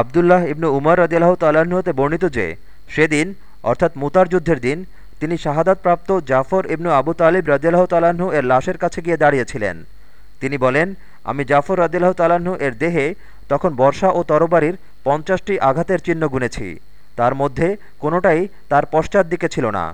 আবদুল্লাহ ইবনু উমর রদিয়াল্লাহ তাল্লাহতে হতে বর্ণিত যে, সেদিন, অর্থাৎ মুতার যুদ্ধের দিন, তিনি শাহাদাতপ্রাপ্ত জাফর ইবনু আবু তালিব রদিয়াল্লাহ তাল্লাহ্ন এর লাশের কাছে গিয়ে দাঁড়িয়েছিলেন। তিনি বলেন, আমি জাফর রদিল্লাহ তাল্লাহ্ন এর দেহে তখন বর্ষা ও তরবারির পঞ্চাশটি আঘাতের চিহ্ন গুনেছি। তার মধ্যে কোনোটাই তার পশ্চাৎ দিকে ছিল না।